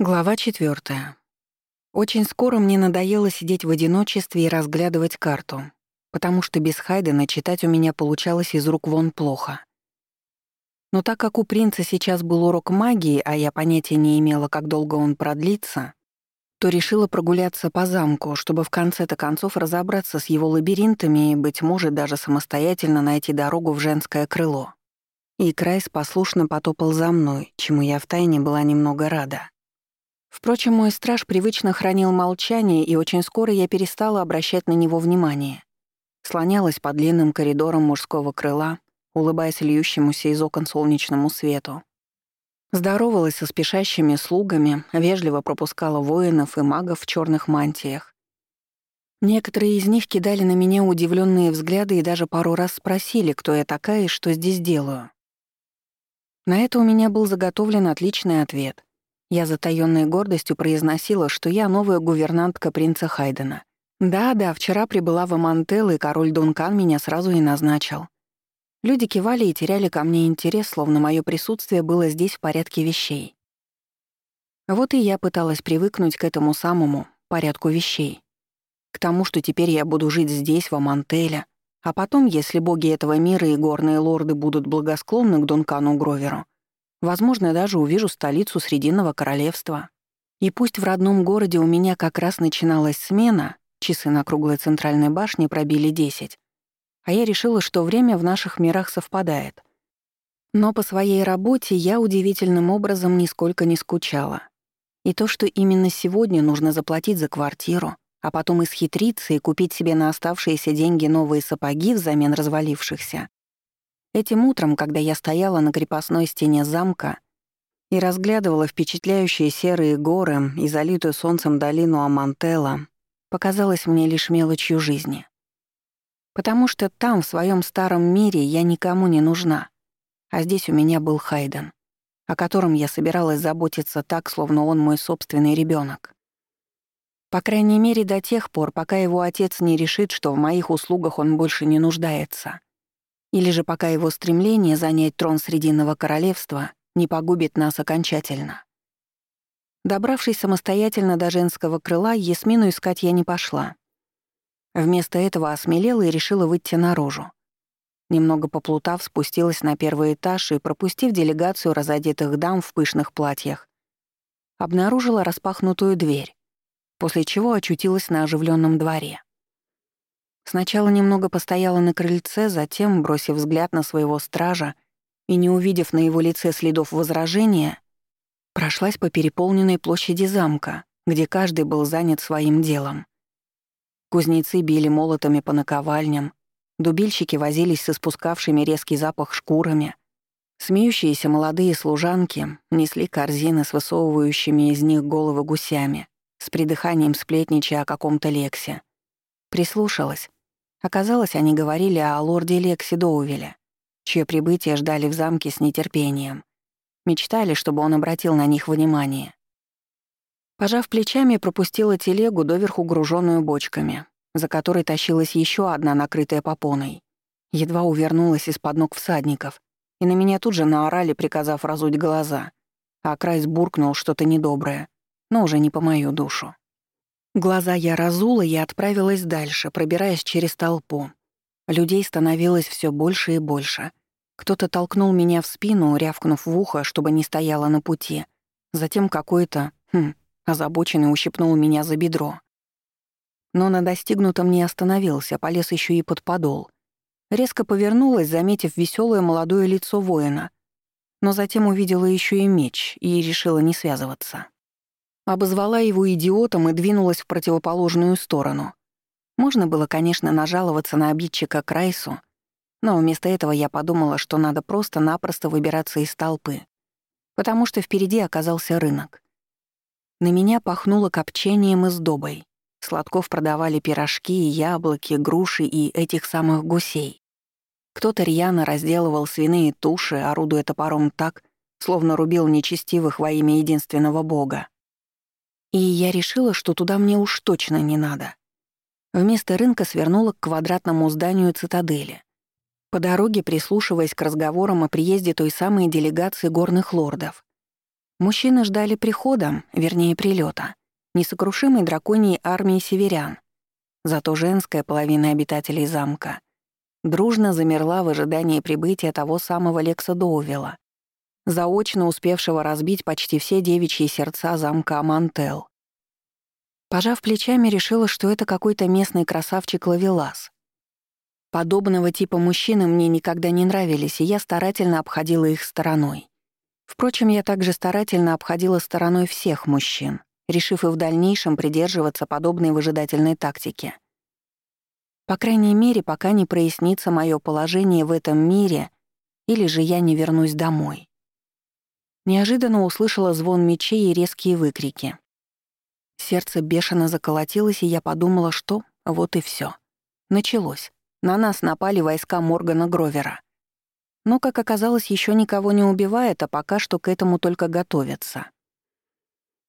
Глава четвертая. Очень скоро мне надоело сидеть в одиночестве и разглядывать карту, потому что без Хайдена читать у меня получалось из рук вон плохо. Но так как у принца сейчас был урок магии, а я понятия не имела, как долго он продлится, то решила прогуляться по замку, чтобы в конце-то концов разобраться с его лабиринтами и, быть может, даже самостоятельно найти дорогу в женское крыло. И Крайс послушно потопал за мной, чему я втайне была немного рада. Впрочем, мой страж привычно хранил молчание, и очень скоро я перестала обращать на него внимание. Слонялась по длинным коридорам мужского крыла, улыбаясь льющемуся из окон солнечному свету. Здоровалась со спешащими слугами, вежливо пропускала воинов и магов в черных мантиях. Некоторые из них кидали на меня удивленные взгляды и даже пару раз спросили, кто я такая и что здесь делаю. На это у меня был заготовлен отличный ответ. Я затаённой гордостью произносила, что я новая гувернантка принца Хайдена. Да-да, вчера прибыла в Амантел, и король Дункан меня сразу и назначил. Люди кивали и теряли ко мне интерес, словно мое присутствие было здесь в порядке вещей. Вот и я пыталась привыкнуть к этому самому порядку вещей. К тому, что теперь я буду жить здесь, в Амантеле, а потом, если боги этого мира и горные лорды будут благосклонны к Дункану Гроверу, Возможно, даже увижу столицу Срединного королевства. И пусть в родном городе у меня как раз начиналась смена, часы на круглой центральной башне пробили 10, а я решила, что время в наших мирах совпадает. Но по своей работе я удивительным образом нисколько не скучала. И то, что именно сегодня нужно заплатить за квартиру, а потом исхитриться и купить себе на оставшиеся деньги новые сапоги взамен развалившихся, Этим утром, когда я стояла на крепостной стене замка и разглядывала впечатляющие серые горы и залитую солнцем долину Амантелла, показалось мне лишь мелочью жизни. Потому что там, в своем старом мире, я никому не нужна, а здесь у меня был Хайден, о котором я собиралась заботиться так, словно он мой собственный ребенок. По крайней мере, до тех пор, пока его отец не решит, что в моих услугах он больше не нуждается. Или же пока его стремление занять трон Срединного королевства не погубит нас окончательно. Добравшись самостоятельно до женского крыла, Ясмину искать я не пошла. Вместо этого осмелела и решила выйти наружу. Немного поплутав, спустилась на первый этаж и, пропустив делегацию разодетых дам в пышных платьях, обнаружила распахнутую дверь, после чего очутилась на оживленном дворе. Сначала немного постояла на крыльце, затем, бросив взгляд на своего стража и не увидев на его лице следов возражения, прошлась по переполненной площади замка, где каждый был занят своим делом. Кузнецы били молотами по наковальням, дубильщики возились с испускавшими резкий запах шкурами, смеющиеся молодые служанки несли корзины с высовывающими из них головы гусями, с придыханием сплетничая о каком-то лексе. Прислушалась Оказалось, они говорили о лорде Лекси Доувеле, чье прибытие ждали в замке с нетерпением. Мечтали, чтобы он обратил на них внимание. Пожав плечами, пропустила телегу, доверху груженную бочками, за которой тащилась еще одна, накрытая попоной. Едва увернулась из-под ног всадников, и на меня тут же наорали, приказав разуть глаза, а Крайс буркнул что-то недоброе, но уже не по мою душу. Глаза я разула и отправилась дальше, пробираясь через толпу. Людей становилось все больше и больше. Кто-то толкнул меня в спину, рявкнув в ухо, чтобы не стояла на пути. Затем какой-то, хм, озабоченный ущипнул меня за бедро. Но на достигнутом не остановился, полез еще и под подол. Резко повернулась, заметив веселое молодое лицо воина. Но затем увидела еще и меч и решила не связываться. Обозвала его идиотом и двинулась в противоположную сторону. Можно было, конечно, нажаловаться на обидчика Крайсу, но вместо этого я подумала, что надо просто-напросто выбираться из толпы, потому что впереди оказался рынок. На меня пахнуло копчением и сдобой. Сладков продавали пирожки, яблоки, груши и этих самых гусей. Кто-то рьяно разделывал свиные туши, орудуя топором так, словно рубил нечестивых во имя единственного бога. И я решила, что туда мне уж точно не надо. Вместо рынка свернула к квадратному зданию цитадели. По дороге прислушиваясь к разговорам о приезде той самой делегации горных лордов. Мужчины ждали прихода, вернее, прилета, несокрушимой драконьей армии северян. Зато женская половина обитателей замка дружно замерла в ожидании прибытия того самого Лекса Доувела, заочно успевшего разбить почти все девичьи сердца замка Амантел. Пожав плечами, решила, что это какой-то местный красавчик Лавелас. Подобного типа мужчины мне никогда не нравились, и я старательно обходила их стороной. Впрочем, я также старательно обходила стороной всех мужчин, решив и в дальнейшем придерживаться подобной выжидательной тактики. По крайней мере, пока не прояснится мое положение в этом мире, или же я не вернусь домой. Неожиданно услышала звон мечей и резкие выкрики. Сердце бешено заколотилось, и я подумала, что вот и все. Началось. На нас напали войска Моргана Гровера. Но, как оказалось, еще никого не убивает, а пока что к этому только готовятся.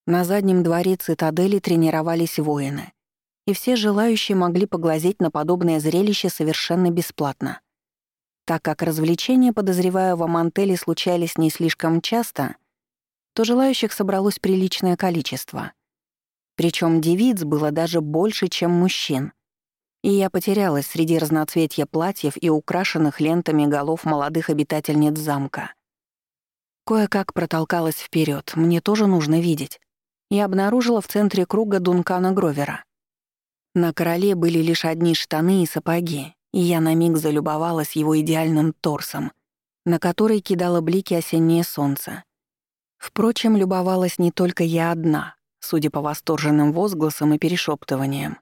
На заднем дворе цитадели тренировались воины, и все желающие могли поглазеть на подобное зрелище совершенно бесплатно. Так как развлечения, подозреваю, в Амантеле случались не слишком часто, то желающих собралось приличное количество — причем девиц было даже больше, чем мужчин. И я потерялась среди разноцветья платьев и украшенных лентами голов молодых обитательниц замка. Кое-как протолкалась вперед, мне тоже нужно видеть. И обнаружила в центре круга Дункана Гровера. На короле были лишь одни штаны и сапоги, и я на миг залюбовалась его идеальным торсом, на который кидало блики осеннее солнце. Впрочем, любовалась не только я одна — Судя по восторженным возгласам и перешептываниям,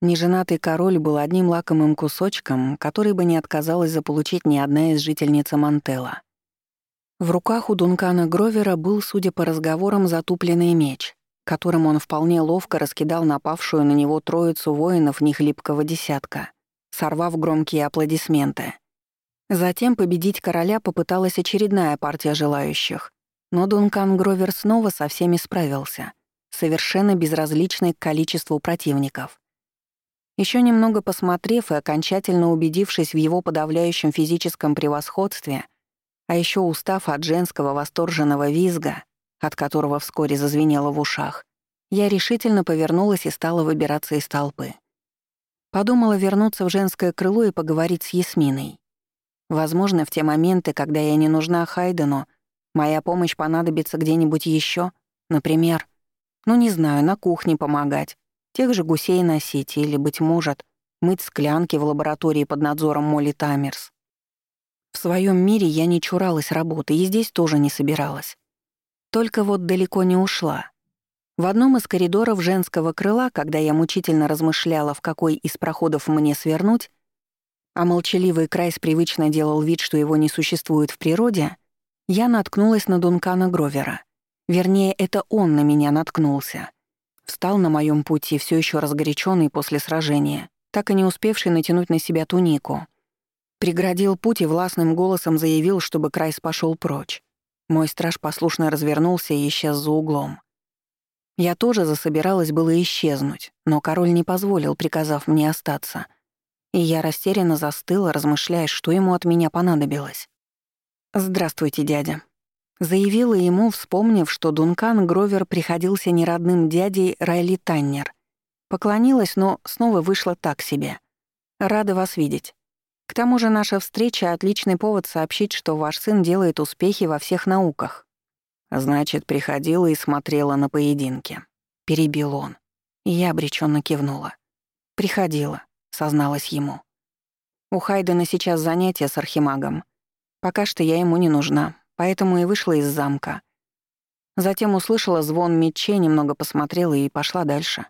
неженатый король был одним лакомым кусочком, который бы не отказалась заполучить ни одна из жительниц Мантела. В руках у Дункана Гровера был, судя по разговорам, затупленный меч, которым он вполне ловко раскидал напавшую на него троицу воинов нехлипкого десятка, сорвав громкие аплодисменты. Затем победить короля попыталась очередная партия желающих, но Дункан Гровер снова со всеми справился — совершенно безразличный к количеству противников. Еще немного посмотрев и окончательно убедившись в его подавляющем физическом превосходстве, а еще устав от женского восторженного визга, от которого вскоре зазвенело в ушах, я решительно повернулась и стала выбираться из толпы. Подумала вернуться в женское крыло и поговорить с Ясминой. Возможно, в те моменты, когда я не нужна Хайдену, моя помощь понадобится где-нибудь еще, например, ну, не знаю, на кухне помогать, тех же гусей носить или, быть может, мыть склянки в лаборатории под надзором Молли Тамерс. В своем мире я не чуралась работы и здесь тоже не собиралась. Только вот далеко не ушла. В одном из коридоров женского крыла, когда я мучительно размышляла, в какой из проходов мне свернуть, а молчаливый Крайс привычно делал вид, что его не существует в природе, я наткнулась на Дункана Гровера — Вернее, это он на меня наткнулся. Встал на моем пути, все еще разгоряченный после сражения, так и не успевший натянуть на себя тунику. Преградил путь и властным голосом заявил, чтобы Крайс пошел прочь. Мой страж послушно развернулся и исчез за углом. Я тоже засобиралась было исчезнуть, но король не позволил, приказав мне остаться. И я растерянно застыла, размышляя, что ему от меня понадобилось. «Здравствуйте, дядя», Заявила ему, вспомнив, что Дункан Гровер приходился неродным дядей Райли Таннер. Поклонилась, но снова вышла так себе. «Рада вас видеть. К тому же наша встреча — отличный повод сообщить, что ваш сын делает успехи во всех науках». «Значит, приходила и смотрела на поединки», — перебил он. И я обреченно кивнула. «Приходила», — созналась ему. «У Хайдена сейчас занятия с архимагом. Пока что я ему не нужна, поэтому и вышла из замка. Затем услышала звон мечей, немного посмотрела и пошла дальше.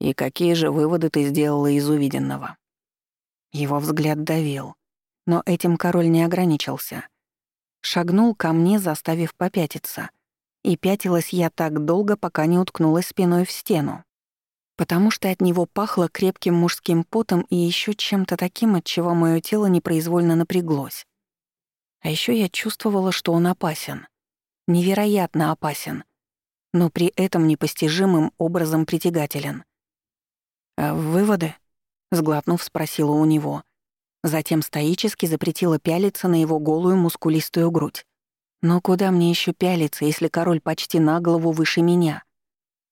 «И какие же выводы ты сделала из увиденного?» Его взгляд давил, но этим король не ограничился. Шагнул ко мне, заставив попятиться. И пятилась я так долго, пока не уткнулась спиной в стену. Потому что от него пахло крепким мужским потом и еще чем-то таким, от чего мое тело непроизвольно напряглось. А еще я чувствовала, что он опасен. Невероятно опасен. Но при этом непостижимым образом притягателен. «А выводы?» — сглотнув, спросила у него. Затем стоически запретила пялиться на его голую мускулистую грудь. Но куда мне еще пялиться, если король почти на голову выше меня?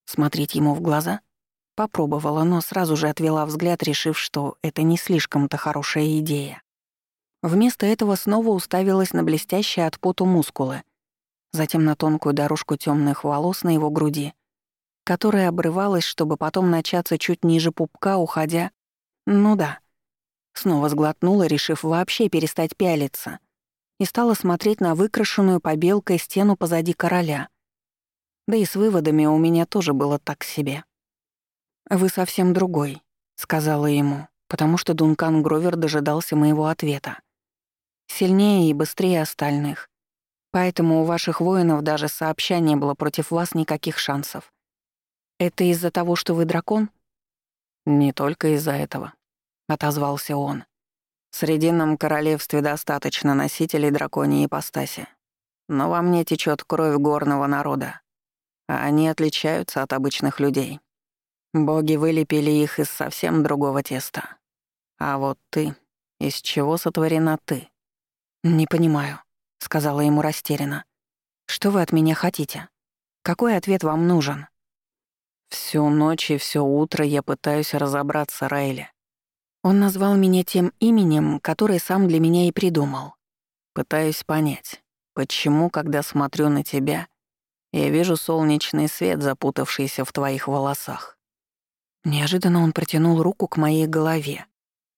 Смотреть ему в глаза? Попробовала, но сразу же отвела взгляд, решив, что это не слишком-то хорошая идея. Вместо этого снова уставилась на блестящие от поту мускулы, затем на тонкую дорожку темных волос на его груди, которая обрывалась, чтобы потом начаться чуть ниже пупка, уходя... Ну да. Снова сглотнула, решив вообще перестать пялиться, и стала смотреть на выкрашенную побелкой стену позади короля. Да и с выводами у меня тоже было так себе. «Вы совсем другой», — сказала ему, потому что Дункан Гровер дожидался моего ответа. «Сильнее и быстрее остальных. Поэтому у ваших воинов даже сообща не было против вас никаких шансов. Это из-за того, что вы дракон?» «Не только из-за этого», — отозвался он. «В Срединном королевстве достаточно носителей драконьей ипостаси. Но во мне течет кровь горного народа, а они отличаются от обычных людей. Боги вылепили их из совсем другого теста. А вот ты, из чего сотворена ты? Не понимаю, сказала ему растерянно. Что вы от меня хотите? Какой ответ вам нужен? Всю ночь и все утро я пытаюсь разобраться, Райли. Он назвал меня тем именем, которое сам для меня и придумал. Пытаюсь понять, почему, когда смотрю на тебя, я вижу солнечный свет, запутавшийся в твоих волосах. Неожиданно он протянул руку к моей голове,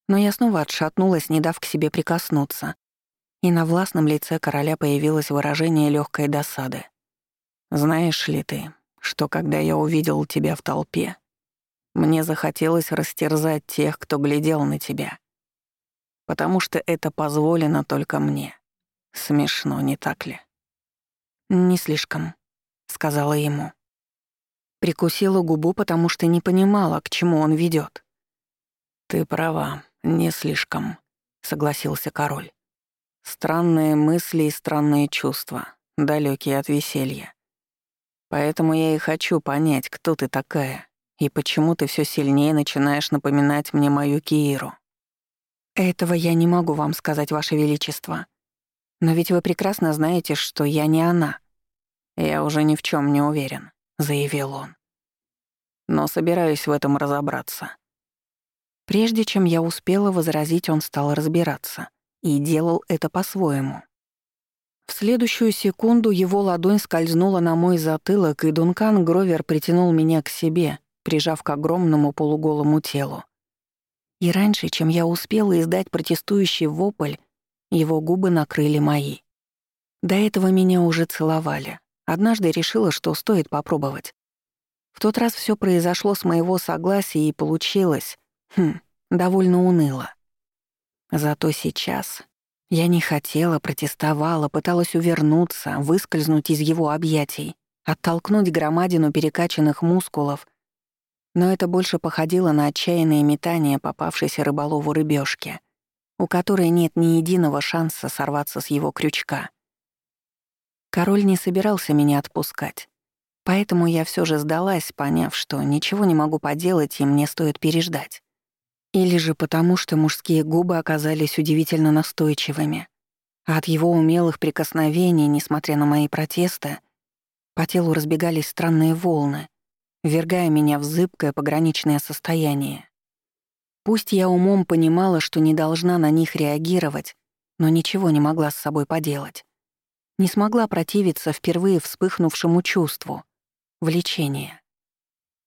но я снова отшатнулась, не дав к себе прикоснуться. И на властном лице короля появилось выражение легкой досады. «Знаешь ли ты, что когда я увидел тебя в толпе, мне захотелось растерзать тех, кто глядел на тебя. Потому что это позволено только мне. Смешно, не так ли?» «Не слишком», — сказала ему. Прикусила губу, потому что не понимала, к чему он ведет. «Ты права, не слишком», — согласился король. «Странные мысли и странные чувства, далекие от веселья. Поэтому я и хочу понять, кто ты такая и почему ты все сильнее начинаешь напоминать мне мою Кииру». «Этого я не могу вам сказать, Ваше Величество. Но ведь вы прекрасно знаете, что я не она». «Я уже ни в чем не уверен», — заявил он но собираюсь в этом разобраться. Прежде чем я успела возразить, он стал разбираться и делал это по-своему. В следующую секунду его ладонь скользнула на мой затылок, и Дункан Гровер притянул меня к себе, прижав к огромному полуголому телу. И раньше, чем я успела издать протестующий вопль, его губы накрыли мои. До этого меня уже целовали. Однажды решила, что стоит попробовать. В тот раз все произошло с моего согласия и получилось, хм, довольно уныло. Зато сейчас я не хотела, протестовала, пыталась увернуться, выскользнуть из его объятий, оттолкнуть громадину перекачанных мускулов, но это больше походило на отчаянное метание попавшейся рыболову рыбешки, у которой нет ни единого шанса сорваться с его крючка. Король не собирался меня отпускать. Поэтому я все же сдалась, поняв, что ничего не могу поделать и мне стоит переждать. Или же потому, что мужские губы оказались удивительно настойчивыми, а от его умелых прикосновений, несмотря на мои протесты, по телу разбегались странные волны, ввергая меня в зыбкое пограничное состояние. Пусть я умом понимала, что не должна на них реагировать, но ничего не могла с собой поделать. Не смогла противиться впервые вспыхнувшему чувству — влечение.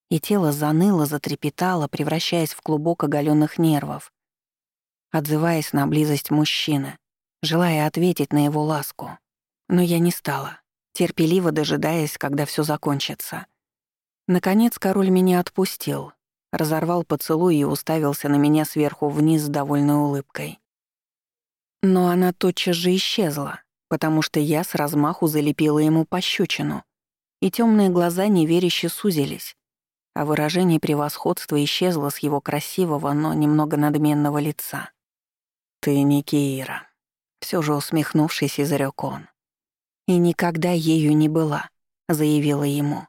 И тело заныло, затрепетало, превращаясь в клубок оголенных нервов, отзываясь на близость мужчины, желая ответить на его ласку. Но я не стала, терпеливо дожидаясь, когда все закончится. Наконец король меня отпустил, разорвал поцелуй и уставился на меня сверху вниз с довольной улыбкой. Но она тотчас же исчезла, потому что я с размаху залепила ему пощечину, и темные глаза неверяще сузились, а выражение превосходства исчезло с его красивого, но немного надменного лица. «Ты не Киира», — все же усмехнувшись, изрёк он. «И никогда ею не была», — заявила ему.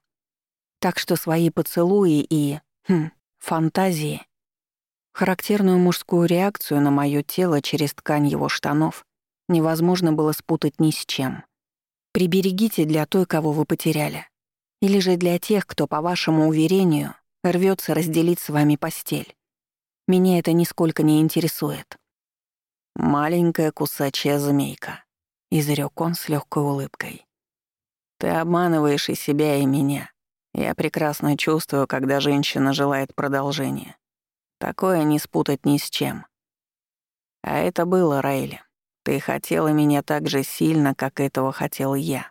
«Так что свои поцелуи и... Хм, фантазии...» Характерную мужскую реакцию на моё тело через ткань его штанов невозможно было спутать ни с чем. Приберегите для той, кого вы потеряли. Или же для тех, кто, по вашему уверению, рвется разделить с вами постель. Меня это нисколько не интересует. «Маленькая кусачая змейка», — изрёк он с легкой улыбкой. «Ты обманываешь и себя, и меня. Я прекрасно чувствую, когда женщина желает продолжения. Такое не спутать ни с чем. А это было, Райли. Ты хотела меня так же сильно, как этого хотел я.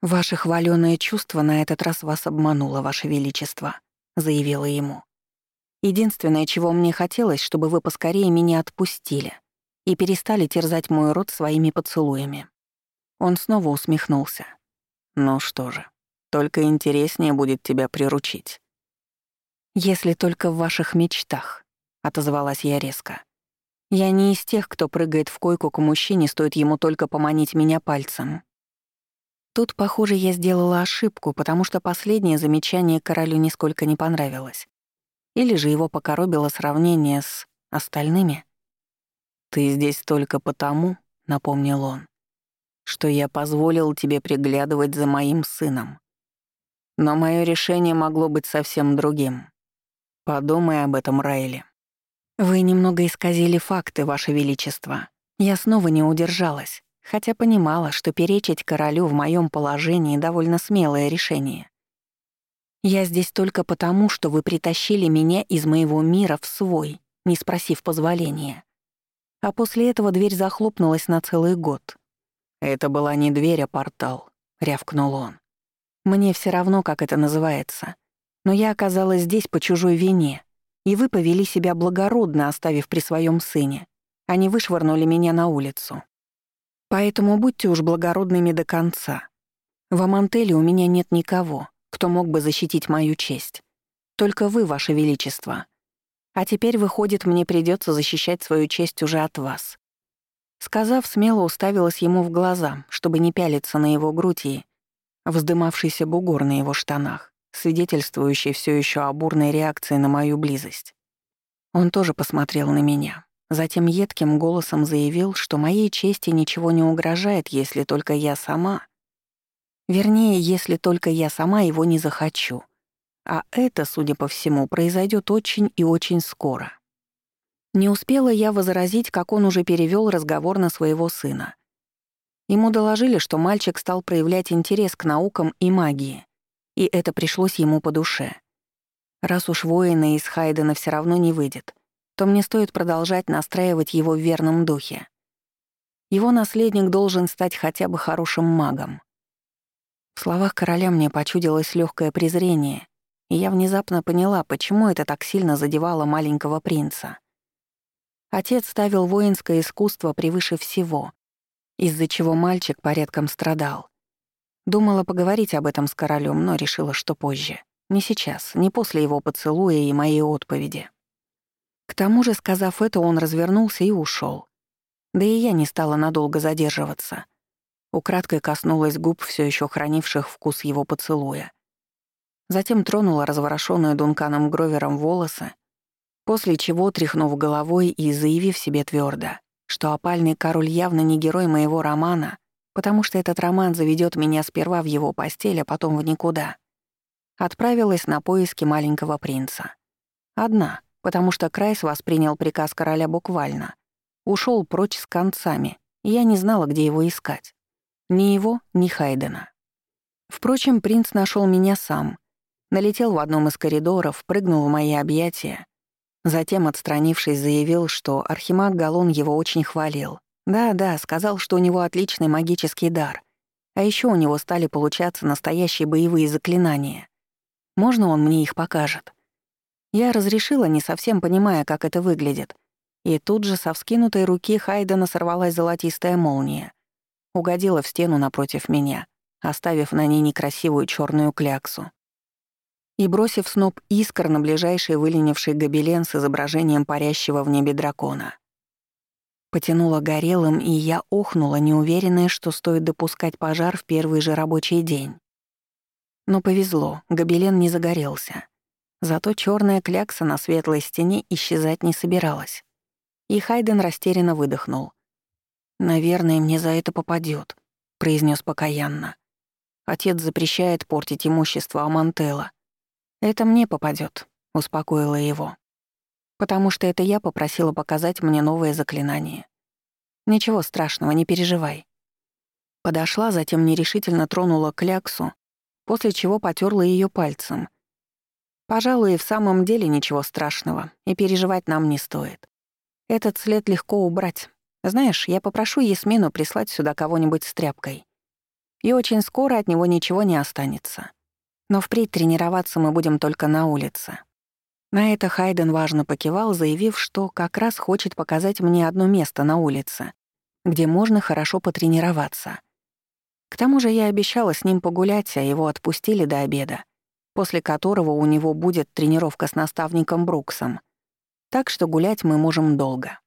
«Ваше хвалёное чувство на этот раз вас обмануло, Ваше Величество», — заявила ему. «Единственное, чего мне хотелось, чтобы вы поскорее меня отпустили и перестали терзать мой рот своими поцелуями». Он снова усмехнулся. «Ну что же, только интереснее будет тебя приручить». «Если только в ваших мечтах», — отозвалась я резко. «Я не из тех, кто прыгает в койку к мужчине, стоит ему только поманить меня пальцем». Тут, похоже, я сделала ошибку, потому что последнее замечание королю нисколько не понравилось. Или же его покоробило сравнение с остальными. «Ты здесь только потому», — напомнил он, «что я позволил тебе приглядывать за моим сыном. Но мое решение могло быть совсем другим. Подумай об этом, Райли». «Вы немного исказили факты, Ваше Величество. Я снова не удержалась, хотя понимала, что перечить королю в моем положении — довольно смелое решение. Я здесь только потому, что вы притащили меня из моего мира в свой, не спросив позволения. А после этого дверь захлопнулась на целый год. «Это была не дверь, а портал», — рявкнул он. «Мне все равно, как это называется. Но я оказалась здесь по чужой вине, и вы повели себя благородно, оставив при своем сыне. Они вышвырнули меня на улицу. Поэтому будьте уж благородными до конца. В Амантеле у меня нет никого, кто мог бы защитить мою честь. Только вы, ваше величество. А теперь, выходит, мне придется защищать свою честь уже от вас». Сказав, смело уставилась ему в глаза, чтобы не пялиться на его грудь и вздымавшийся бугор на его штанах свидетельствующий все еще о бурной реакции на мою близость. Он тоже посмотрел на меня. Затем едким голосом заявил, что моей чести ничего не угрожает, если только я сама... Вернее, если только я сама его не захочу. А это, судя по всему, произойдет очень и очень скоро. Не успела я возразить, как он уже перевел разговор на своего сына. Ему доложили, что мальчик стал проявлять интерес к наукам и магии, и это пришлось ему по душе. Раз уж воина из Хайдена все равно не выйдет, то мне стоит продолжать настраивать его в верном духе. Его наследник должен стать хотя бы хорошим магом. В словах короля мне почудилось легкое презрение, и я внезапно поняла, почему это так сильно задевало маленького принца. Отец ставил воинское искусство превыше всего, из-за чего мальчик порядком страдал. Думала поговорить об этом с королем, но решила, что позже. Не сейчас, не после его поцелуя и моей отповеди. К тому же, сказав это, он развернулся и ушел. Да и я не стала надолго задерживаться. Украдкой коснулась губ, все еще хранивших вкус его поцелуя. Затем тронула разворошенную Дунканом Гровером волосы, после чего, тряхнув головой и заявив себе твердо, что опальный король явно не герой моего романа, потому что этот роман заведет меня сперва в его постель, а потом в никуда. Отправилась на поиски маленького принца. Одна, потому что Крайс воспринял приказ короля буквально. Ушел прочь с концами, и я не знала, где его искать. Ни его, ни Хайдена. Впрочем, принц нашел меня сам. Налетел в одном из коридоров, прыгнул в мои объятия. Затем, отстранившись, заявил, что архимаг Галон его очень хвалил, да-да, сказал, что у него отличный магический дар. А еще у него стали получаться настоящие боевые заклинания. Можно он мне их покажет? Я разрешила, не совсем понимая, как это выглядит. И тут же со вскинутой руки Хайдена сорвалась золотистая молния. Угодила в стену напротив меня, оставив на ней некрасивую черную кляксу. И бросив сноп искр на ближайший выленивший гобелен с изображением парящего в небе дракона. Потянуло горелым, и я охнула, неуверенная, что стоит допускать пожар в первый же рабочий день. Но повезло, гобелен не загорелся. Зато черная клякса на светлой стене исчезать не собиралась. И Хайден растерянно выдохнул. «Наверное, мне за это попадет. — произнес покаянно. «Отец запрещает портить имущество Амантелла. Это мне попадет, успокоила его. «Потому что это я попросила показать мне новое заклинание. Ничего страшного, не переживай». Подошла, затем нерешительно тронула кляксу, после чего потерла ее пальцем. Пожалуй, и в самом деле ничего страшного, и переживать нам не стоит. Этот след легко убрать. Знаешь, я попрошу Ясмину прислать сюда кого-нибудь с тряпкой. И очень скоро от него ничего не останется. Но впредь тренироваться мы будем только на улице. На это Хайден важно покивал, заявив, что как раз хочет показать мне одно место на улице, где можно хорошо потренироваться. К тому же я обещала с ним погулять, а его отпустили до обеда, после которого у него будет тренировка с наставником Бруксом. Так что гулять мы можем долго.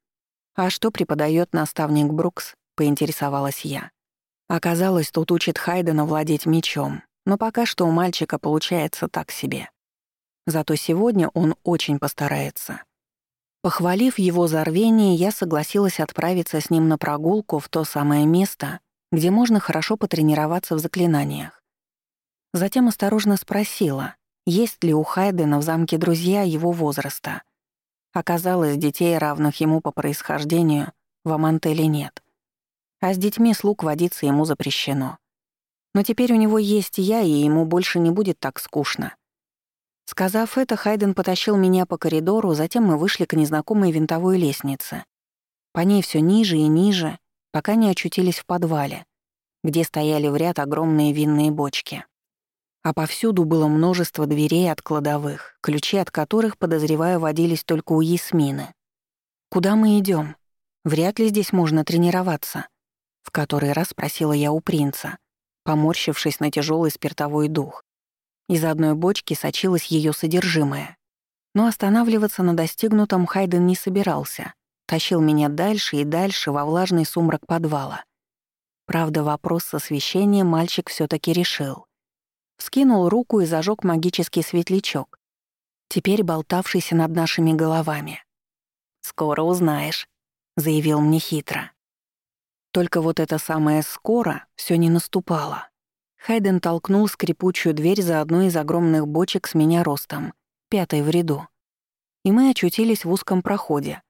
«А что преподает наставник Брукс?» — поинтересовалась я. Оказалось, тут учит Хайдена владеть мечом, но пока что у мальчика получается так себе. Зато сегодня он очень постарается. Похвалив его за рвение, я согласилась отправиться с ним на прогулку в то самое место, где можно хорошо потренироваться в заклинаниях. Затем осторожно спросила, есть ли у Хайдена в замке друзья его возраста. Оказалось, детей, равных ему по происхождению, в Амантеле нет. А с детьми слуг водиться ему запрещено. Но теперь у него есть я, и ему больше не будет так скучно. Сказав это, Хайден потащил меня по коридору, затем мы вышли к незнакомой винтовой лестнице. По ней все ниже и ниже, пока не очутились в подвале, где стояли в ряд огромные винные бочки. А повсюду было множество дверей от кладовых, ключи от которых, подозреваю, водились только у Ясмины. «Куда мы идем? Вряд ли здесь можно тренироваться», — в который раз спросила я у принца, поморщившись на тяжелый спиртовой дух. Из одной бочки сочилось ее содержимое. Но останавливаться на достигнутом Хайден не собирался — тащил меня дальше и дальше во влажный сумрак подвала. Правда, вопрос с освещением мальчик все таки решил. Вскинул руку и зажег магический светлячок, теперь болтавшийся над нашими головами. «Скоро узнаешь», — заявил мне хитро. Только вот это самое «скоро» все не наступало. Хайден толкнул скрипучую дверь за одной из огромных бочек с меня ростом, пятой в ряду. И мы очутились в узком проходе,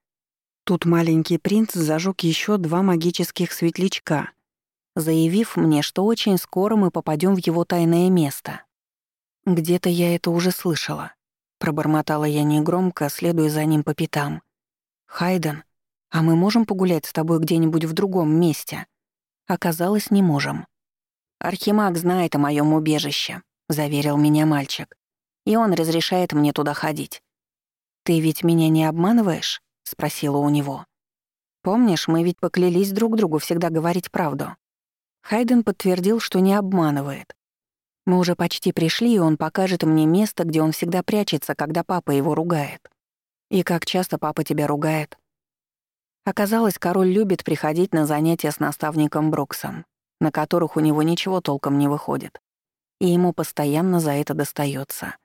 Тут маленький принц зажег еще два магических светлячка, заявив мне, что очень скоро мы попадем в его тайное место. «Где-то я это уже слышала», — пробормотала я негромко, следуя за ним по пятам. «Хайден, а мы можем погулять с тобой где-нибудь в другом месте?» Оказалось, не можем. «Архимаг знает о моем убежище», — заверил меня мальчик. «И он разрешает мне туда ходить». «Ты ведь меня не обманываешь?» — спросила у него. «Помнишь, мы ведь поклялись друг другу всегда говорить правду?» Хайден подтвердил, что не обманывает. Мы уже почти пришли, и он покажет мне место, где он всегда прячется, когда папа его ругает. И как часто папа тебя ругает. Оказалось, король любит приходить на занятия с наставником Бруксом, на которых у него ничего толком не выходит. И ему постоянно за это достается.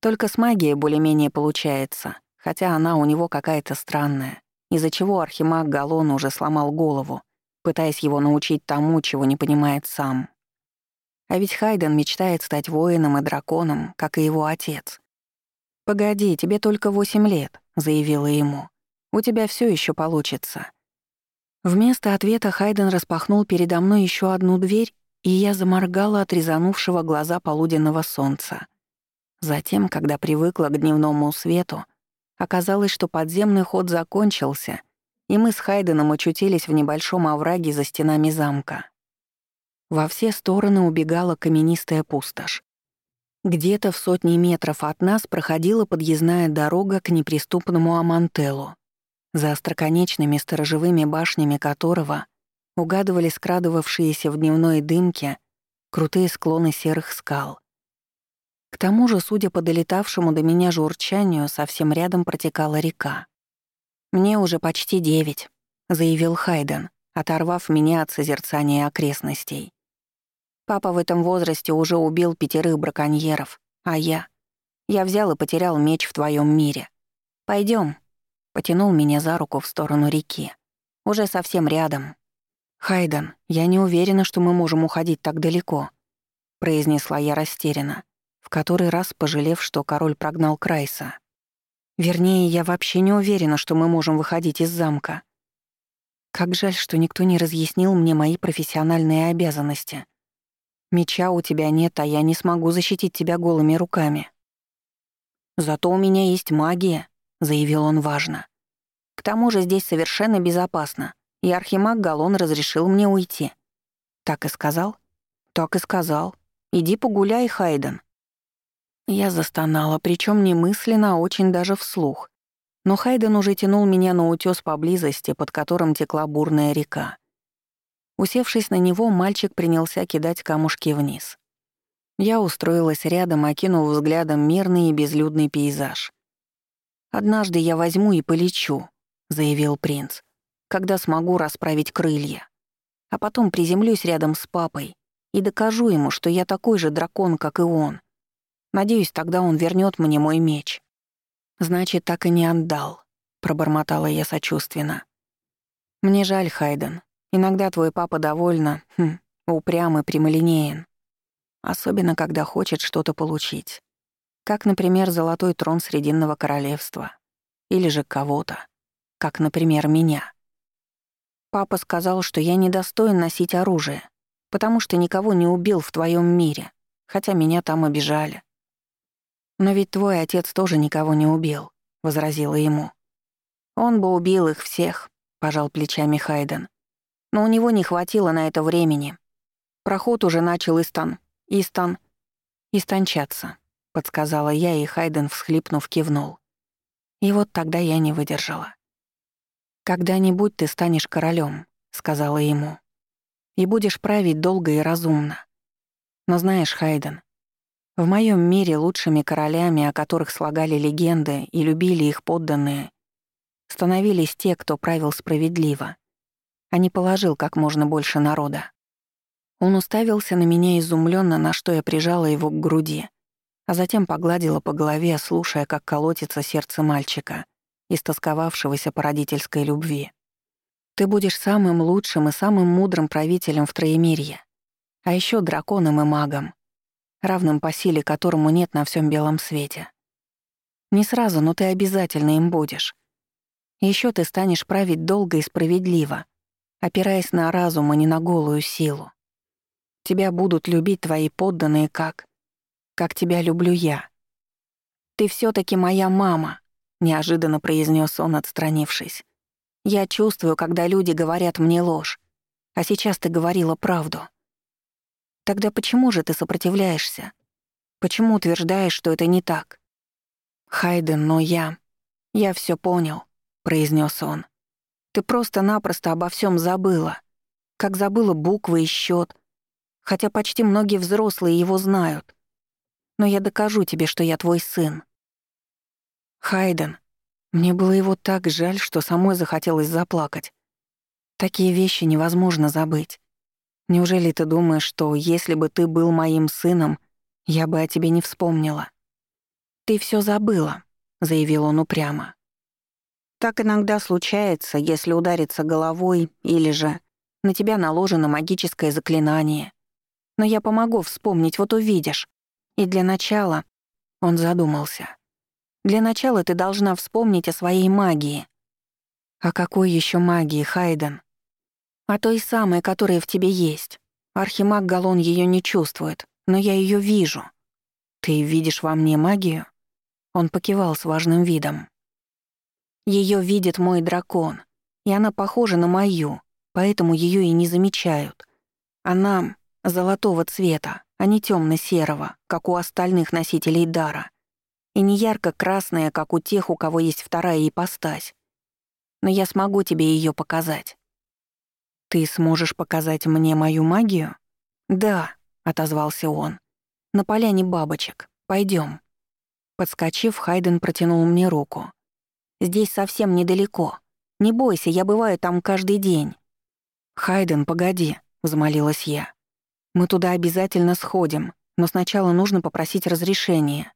Только с магией более-менее получается, хотя она у него какая-то странная, из-за чего архимаг Галон уже сломал голову, пытаясь его научить тому, чего не понимает сам. А ведь Хайден мечтает стать воином и драконом, как и его отец. «Погоди, тебе только восемь лет», — заявила ему. «У тебя все еще получится». Вместо ответа Хайден распахнул передо мной еще одну дверь, и я заморгала от резанувшего глаза полуденного солнца. Затем, когда привыкла к дневному свету, Оказалось, что подземный ход закончился, и мы с Хайденом очутились в небольшом овраге за стенами замка. Во все стороны убегала каменистая пустошь. Где-то в сотни метров от нас проходила подъездная дорога к неприступному Амантеллу, за остроконечными сторожевыми башнями которого угадывали скрадывавшиеся в дневной дымке крутые склоны серых скал. К тому же, судя по долетавшему до меня журчанию, совсем рядом протекала река. «Мне уже почти девять», — заявил Хайден, оторвав меня от созерцания окрестностей. «Папа в этом возрасте уже убил пятерых браконьеров, а я... Я взял и потерял меч в твоем мире. Пойдем, потянул меня за руку в сторону реки. Уже совсем рядом. «Хайден, я не уверена, что мы можем уходить так далеко», — произнесла я растерянно, в который раз пожалев, что король прогнал Крайса. «Вернее, я вообще не уверена, что мы можем выходить из замка. Как жаль, что никто не разъяснил мне мои профессиональные обязанности. Меча у тебя нет, а я не смогу защитить тебя голыми руками. Зато у меня есть магия, заявил он важно. К тому же здесь совершенно безопасно, и архимаг Галон разрешил мне уйти. Так и сказал? Так и сказал. Иди погуляй, Хайден. Я застонала, причем не мысленно, а очень даже вслух. Но Хайден уже тянул меня на утёс поблизости, под которым текла бурная река. Усевшись на него, мальчик принялся кидать камушки вниз. Я устроилась рядом, окинув взглядом мирный и безлюдный пейзаж. «Однажды я возьму и полечу», — заявил принц, «когда смогу расправить крылья. А потом приземлюсь рядом с папой и докажу ему, что я такой же дракон, как и он. Надеюсь, тогда он вернет мне мой меч». «Значит, так и не отдал», — пробормотала я сочувственно. «Мне жаль, Хайден. Иногда твой папа довольно, хм, упрям и прямолинеен. Особенно, когда хочет что-то получить. Как, например, золотой трон Срединного королевства. Или же кого-то. Как, например, меня. Папа сказал, что я недостоин носить оружие, потому что никого не убил в твоем мире, хотя меня там обижали. «Но ведь твой отец тоже никого не убил», — возразила ему. «Он бы убил их всех», — пожал плечами Хайден. «Но у него не хватило на это времени. Проход уже начал истон... истон... истончаться», — подсказала я, и Хайден, всхлипнув, кивнул. И вот тогда я не выдержала. «Когда-нибудь ты станешь королем, сказала ему. «И будешь править долго и разумно. Но знаешь, Хайден, в моем мире лучшими королями, о которых слагали легенды и любили их подданные, становились те, кто правил справедливо, а не положил как можно больше народа. Он уставился на меня изумленно, на что я прижала его к груди, а затем погладила по голове, слушая, как колотится сердце мальчика, истосковавшегося по родительской любви. «Ты будешь самым лучшим и самым мудрым правителем в Троемирье, а еще драконом и магом равным по силе которому нет на всем белом свете. Не сразу, но ты обязательно им будешь. Еще ты станешь править долго и справедливо, опираясь на разум, а не на голую силу. Тебя будут любить твои подданные как... как тебя люблю я. «Ты все таки моя мама», — неожиданно произнес он, отстранившись. «Я чувствую, когда люди говорят мне ложь, а сейчас ты говорила правду». Тогда почему же ты сопротивляешься? Почему утверждаешь, что это не так? Хайден, но я... Я все понял, произнес он. Ты просто-напросто обо всем забыла. Как забыла буквы и счет. Хотя почти многие взрослые его знают. Но я докажу тебе, что я твой сын. Хайден. Мне было его так жаль, что самой захотелось заплакать. Такие вещи невозможно забыть. Неужели ты думаешь, что если бы ты был моим сыном, я бы о тебе не вспомнила? Ты все забыла, заявил он упрямо. Так иногда случается, если удариться головой или же на тебя наложено магическое заклинание. Но я помогу вспомнить, вот увидишь. И для начала он задумался. Для начала ты должна вспомнить о своей магии. О какой еще магии, Хайден? А той самой, которая в тебе есть. Архимаг Галон ее не чувствует, но я ее вижу. Ты видишь во мне магию? Он покивал с важным видом. Ее видит мой дракон, и она похожа на мою, поэтому ее и не замечают. Она золотого цвета, а не темно серого как у остальных носителей дара, и не ярко-красная, как у тех, у кого есть вторая ипостась. Но я смогу тебе ее показать. «Ты сможешь показать мне мою магию?» «Да», — отозвался он. «На поляне бабочек. Пойдем. Подскочив, Хайден протянул мне руку. «Здесь совсем недалеко. Не бойся, я бываю там каждый день». «Хайден, погоди», — взмолилась я. «Мы туда обязательно сходим, но сначала нужно попросить разрешения».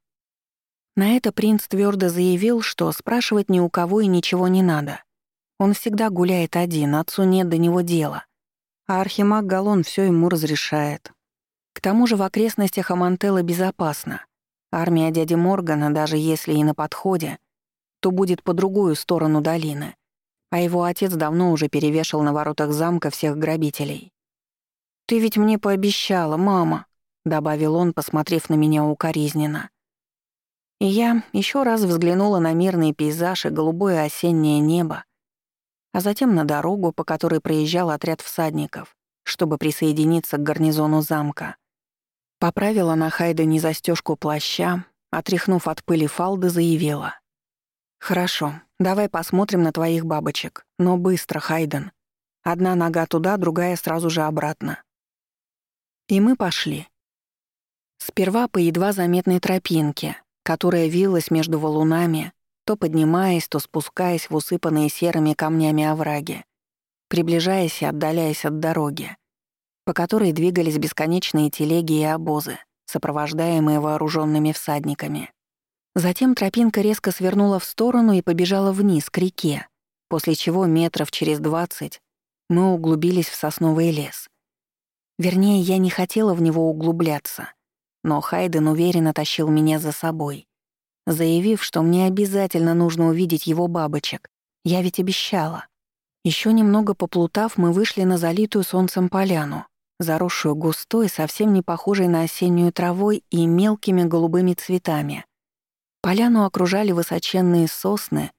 На это принц твердо заявил, что спрашивать ни у кого и ничего не надо. Он всегда гуляет один, отцу нет до него дела. а архимаг Галон все ему разрешает. К тому же в окрестностях Амантелла безопасно. Армия дяди Моргана, даже если и на подходе, то будет по другую сторону долины, а его отец давно уже перевешал на воротах замка всех грабителей. «Ты ведь мне пообещала, мама», — добавил он, посмотрев на меня укоризненно. И я еще раз взглянула на мирный пейзаж и голубое осеннее небо, а затем на дорогу, по которой проезжал отряд всадников, чтобы присоединиться к гарнизону замка. Поправила на Хайдене застежку плаща, отряхнув от пыли фалды, заявила. «Хорошо, давай посмотрим на твоих бабочек, но быстро, Хайден. Одна нога туда, другая сразу же обратно». И мы пошли. Сперва по едва заметной тропинке, которая вилась между валунами, то поднимаясь, то спускаясь в усыпанные серыми камнями овраги, приближаясь и отдаляясь от дороги, по которой двигались бесконечные телеги и обозы, сопровождаемые вооруженными всадниками. Затем тропинка резко свернула в сторону и побежала вниз, к реке, после чего метров через двадцать мы углубились в сосновый лес. Вернее, я не хотела в него углубляться, но Хайден уверенно тащил меня за собой, заявив, что мне обязательно нужно увидеть его бабочек. Я ведь обещала. Еще немного поплутав, мы вышли на залитую солнцем поляну, заросшую густой, совсем не похожей на осеннюю травой и мелкими голубыми цветами. Поляну окружали высоченные сосны,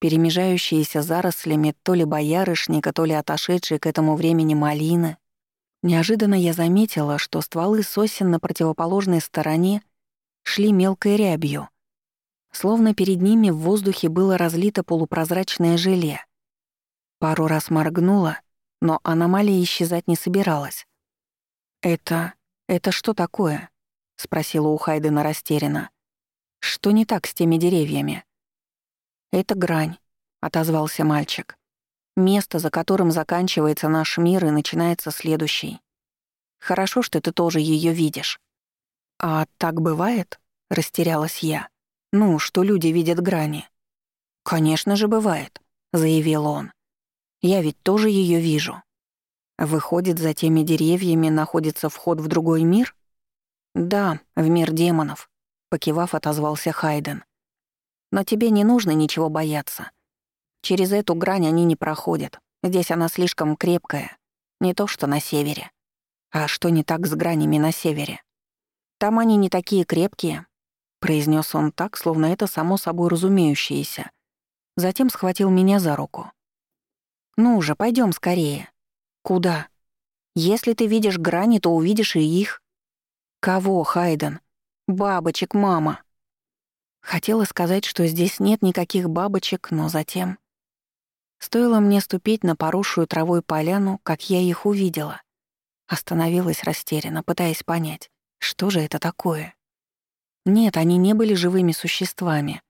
перемежающиеся зарослями то ли боярышника, то ли отошедшие к этому времени малины. Неожиданно я заметила, что стволы сосен на противоположной стороне шли мелкой рябью — Словно перед ними в воздухе было разлито полупрозрачное желе. Пару раз моргнула, но аномалия исчезать не собиралась. «Это... это что такое?» — спросила у Хайдена растерянно. «Что не так с теми деревьями?» «Это грань», — отозвался мальчик. «Место, за которым заканчивается наш мир и начинается следующий. Хорошо, что ты тоже ее видишь». «А так бывает?» — растерялась я. Ну, что люди видят грани. «Конечно же, бывает», — заявил он. «Я ведь тоже ее вижу. Выходит, за теми деревьями находится вход в другой мир?» «Да, в мир демонов», — покивав, отозвался Хайден. «Но тебе не нужно ничего бояться. Через эту грань они не проходят. Здесь она слишком крепкая. Не то, что на севере. А что не так с гранями на севере? Там они не такие крепкие, произнес он так, словно это само собой разумеющееся. Затем схватил меня за руку. «Ну уже, пойдем скорее». «Куда?» «Если ты видишь грани, то увидишь и их». «Кого, Хайден?» «Бабочек, мама». Хотела сказать, что здесь нет никаких бабочек, но затем... Стоило мне ступить на поросшую травой поляну, как я их увидела. Остановилась растерянно, пытаясь понять, что же это такое. Нет, они не были живыми существами.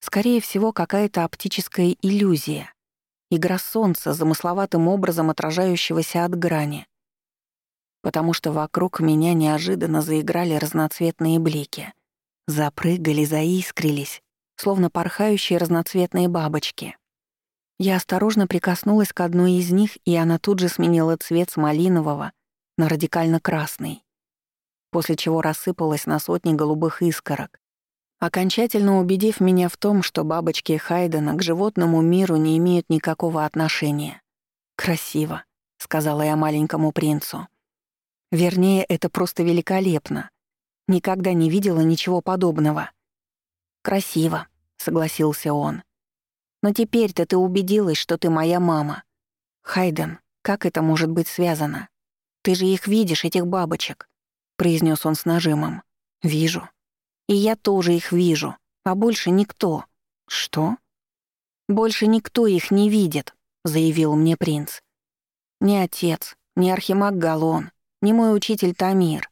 Скорее всего, какая-то оптическая иллюзия. Игра солнца, замысловатым образом отражающегося от грани. Потому что вокруг меня неожиданно заиграли разноцветные блики. Запрыгали, заискрились, словно порхающие разноцветные бабочки. Я осторожно прикоснулась к одной из них, и она тут же сменила цвет с малинового на радикально красный после чего рассыпалась на сотни голубых искорок, окончательно убедив меня в том, что бабочки Хайдена к животному миру не имеют никакого отношения. «Красиво», — сказала я маленькому принцу. «Вернее, это просто великолепно. Никогда не видела ничего подобного». «Красиво», — согласился он. «Но теперь-то ты убедилась, что ты моя мама. Хайден, как это может быть связано? Ты же их видишь, этих бабочек произнес он с нажимом. «Вижу. И я тоже их вижу, а больше никто». «Что?» «Больше никто их не видит», — заявил мне принц. «Ни отец, ни архимаг Галон, ни мой учитель Тамир.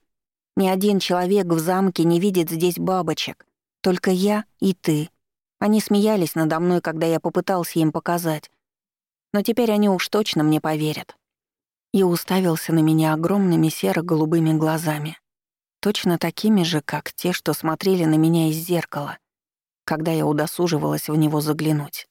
Ни один человек в замке не видит здесь бабочек. Только я и ты. Они смеялись надо мной, когда я попытался им показать. Но теперь они уж точно мне поверят» и уставился на меня огромными серо-голубыми глазами, точно такими же, как те, что смотрели на меня из зеркала, когда я удосуживалась в него заглянуть.